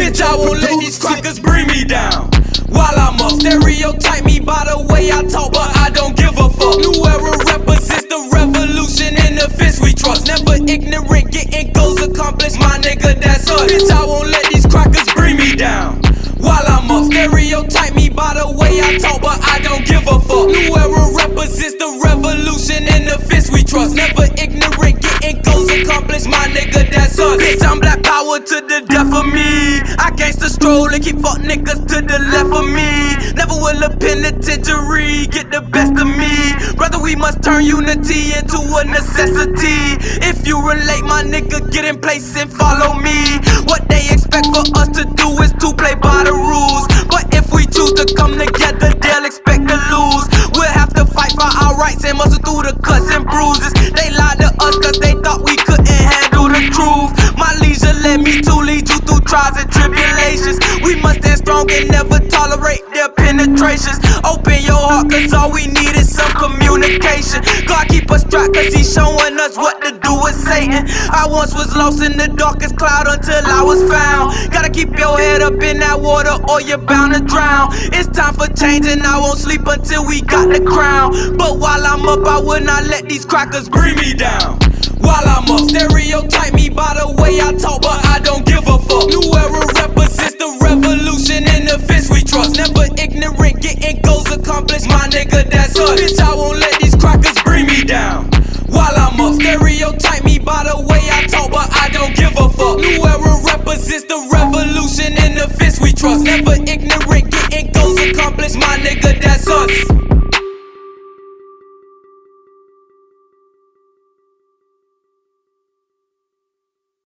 Bitch, I won't let these crackers bring me down. While I'm up, stereotype me by the way I talk, but I don't give a fuck. New era represents the revolution in the fist we trust. Never ignorant, getting goals accomplished. My nigga, that's us. Bitch, I won't let stereotype me by the way I talk, but I don't give a fuck. New era represents the revolution in the fist we trust. Never ignorant, getting goals accomplished, my nigga, that's us. Bitch, I'm black power to the death of me. I gangsta stroll and keep fuck niggas to the left of me. Never will a penitentiary get the best of me. Brother, we must turn unity into a necessity. If you relate, my nigga, get in place and follow me. What they expect for us to do is to trials and tribulations. We must stand strong and never tolerate their penetrations. Open your heart cause all we need is some communication. God keep us trapped cause he's showing us what to do with Satan. I once was lost in the darkest cloud until I was found. Gotta keep your head up in that water or you're bound to drown. It's time for change and I won't sleep until we got the crown. But while I'm up, I will not let these crackers bring me down. While I'm up, stereotype me by the way I talk, getting goals accomplished, my nigga, that's us. Bitch, I won't let these crackers bring me down. While I'm up, stereotype me by the way I talk, but I don't give a fuck. New era represents the revolution in the fist we trust. Never ignorant, getting goals accomplished, my nigga, that's us.